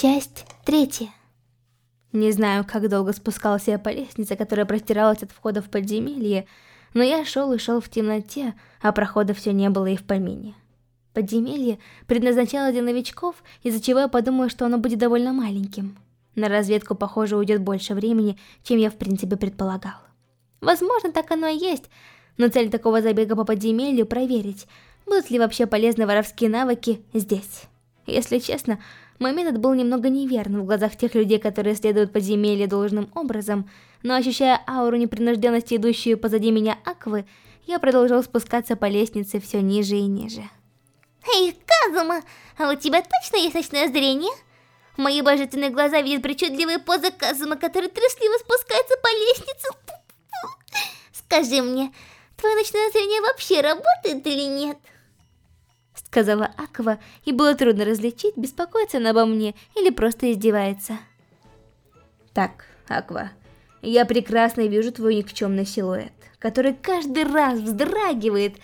Часть третья. Не знаю, как долго спускался я по лестнице, которая простиралась от входа в подземелье, но я шел и шел в темноте, а прохода все не было и в помине. Подземелье предназначалось для новичков, из-за чего я подумала, что оно будет довольно маленьким. На разведку, похоже, уйдет больше времени, чем я в принципе предполагал. Возможно, так оно и есть, но цель такого забега по подземелью проверить, будут ли вообще полезны воровские навыки здесь. Если честно, мой метод был немного неверным в глазах тех людей, которые следуют подземелье должным образом, но ощущая ауру непринужденности, идущую позади меня Аквы, я продолжал спускаться по лестнице все ниже и ниже. Эй, Казума, а у тебя точно есть ночное зрение? Мои божественные глаза видят причудливые позы Казума, который трусливо спускается по лестнице. Скажи мне, твое ночное зрение вообще работает или нет? Сказала Аква, и было трудно различить, беспокоится она обо мне или просто издевается. Так, Аква, я прекрасно вижу твой никчемный силуэт, который каждый раз вздрагивает,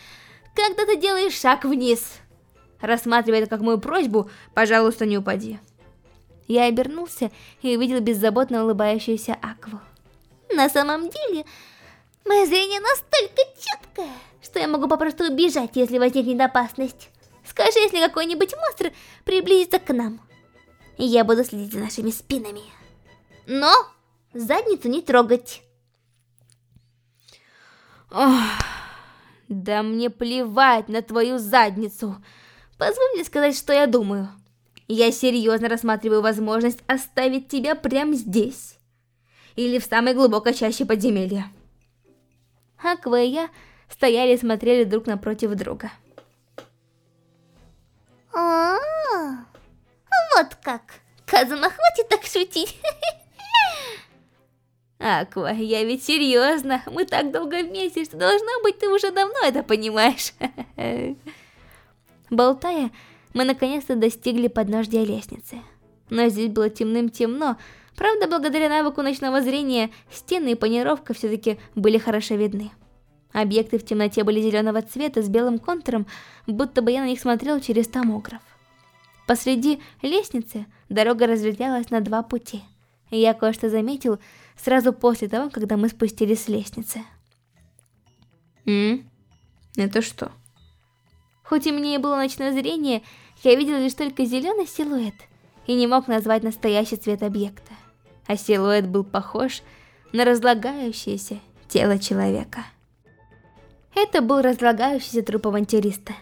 когда ты делаешь шаг вниз. Рассматривая это как мою просьбу, пожалуйста, не упади. Я обернулся и увидел беззаботно улыбающуюся Акву. На самом деле, мое зрение настолько четкое, что я могу попросту убежать, если возникнет опасность. Скажи, если какой-нибудь монстр приблизится к нам. Я буду следить за нашими спинами. Но задницу не трогать. Ох, да мне плевать на твою задницу. Позволь мне сказать, что я думаю. Я серьезно рассматриваю возможность оставить тебя прямо здесь. Или в самой глубокой чаще подземелья. Аква и я стояли и смотрели друг напротив друга. А Вот как. Казума, хватит так шутить. Аква, я ведь серьезно. Мы так долго вместе, что должно быть, ты уже давно это понимаешь. Болтая, мы наконец-то достигли подножья лестницы. Но здесь было темным-темно, правда, благодаря навыку ночного зрения, стены и панировка все-таки были хорошо видны. Объекты в темноте были зеленого цвета с белым контуром, будто бы я на них смотрел через томограф. Посреди лестницы дорога разветвлялась на два пути. Я кое-что заметил сразу после того, когда мы спустились с лестницы. М? Это что? Хоть и мне и было ночное зрение, я видел лишь только зеленый силуэт и не мог назвать настоящий цвет объекта. А силуэт был похож на разлагающееся тело человека. Это был разлагающийся труп авантюриста.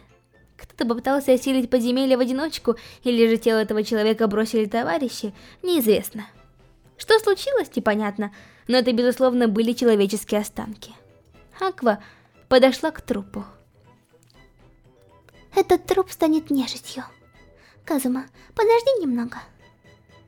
Кто-то попытался осилить подземелье в одиночку, или же тело этого человека бросили товарищи, неизвестно. Что случилось, непонятно, но это, безусловно, были человеческие останки. Аква подошла к трупу. Этот труп станет нежитью. Казума, подожди немного.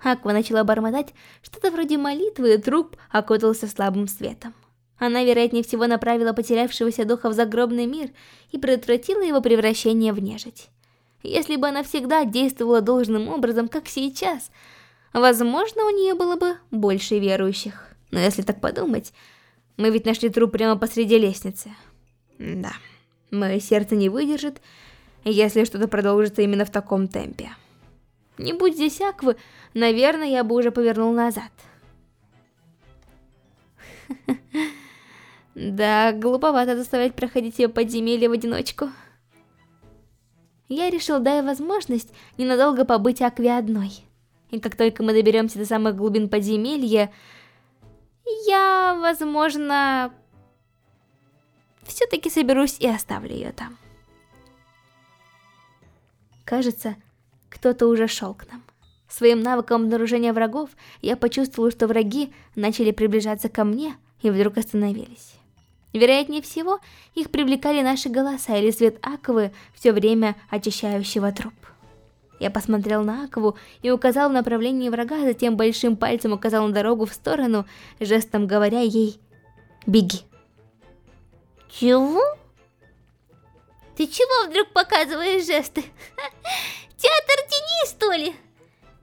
Аква начала бормотать что-то вроде молитвы, и труп окутался слабым светом. Она, вероятнее всего, направила потерявшегося духа в загробный мир и предотвратила его превращение в нежить. Если бы она всегда действовала должным образом, как сейчас, возможно, у нее было бы больше верующих. Но если так подумать, мы ведь нашли труп прямо посреди лестницы. Да, мое сердце не выдержит, если что-то продолжится именно в таком темпе. Не будь здесь Аквы, наверное, я бы уже повернул назад. Да, глуповато заставлять проходить ее подземелье в одиночку. Я решил, дай возможность ненадолго побыть Акве одной. И как только мы доберемся до самых глубин подземелья, я, возможно, все-таки соберусь и оставлю ее там. Кажется, кто-то уже шел к нам. Своим навыком обнаружения врагов я почувствовал, что враги начали приближаться ко мне и вдруг остановились. Вероятнее всего, их привлекали наши голоса или свет Аквы, все время очищающего труп. Я посмотрел на Акву и указал в направлении врага, затем большим пальцем указал на дорогу в сторону, жестом говоря ей «Беги». Чего? Ты чего вдруг показываешь жесты? Театр теней, что ли?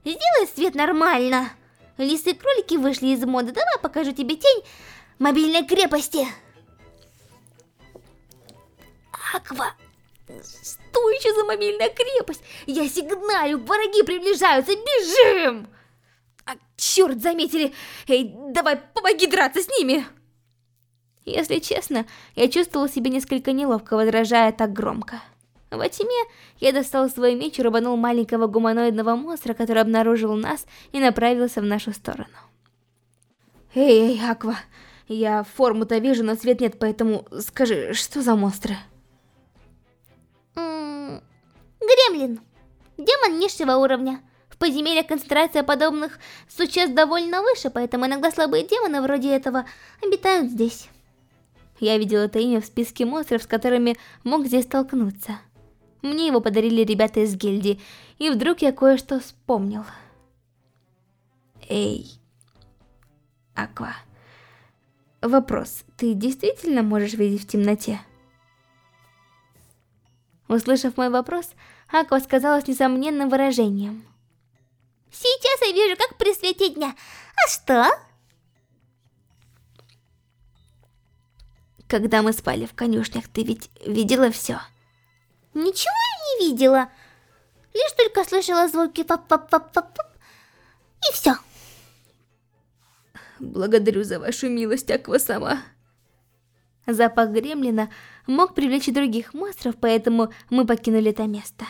Сделай свет нормально. Лисы и кролики вышли из моды. Давай покажу тебе тень мобильной крепости. Аква, Что еще за мобильная крепость? Я сигналю, враги приближаются, бежим! А, черт, заметили! Эй, давай, помоги драться с ними! Если честно, я чувствовал себя несколько неловко, возражая так громко. Во тьме я достал свой меч и рубанул маленького гуманоидного монстра, который обнаружил нас и направился в нашу сторону. Эй, эй, Аква, я форму-то вижу, но цвет нет, поэтому скажи, что за монстры? Гремлин. Демон низшего уровня. В подземельях концентрация подобных существ довольно выше, поэтому иногда слабые демоны вроде этого обитают здесь. Я видел это имя в списке монстров, с которыми мог здесь столкнуться. Мне его подарили ребята из гильдии, и вдруг я кое-что вспомнил. Эй, Аква. Вопрос, ты действительно можешь видеть в темноте? Услышав мой вопрос, Аква сказала с несомненным выражением. Сейчас я вижу, как при свете дня. А что? Когда мы спали в конюшнях, ты ведь видела все? Ничего я не видела. Лишь только слышала звуки пап-пап-пап-пап. И все. Благодарю за вашу милость, Аква-сама. Запах гремлина мог привлечь других монстров, поэтому мы покинули это место.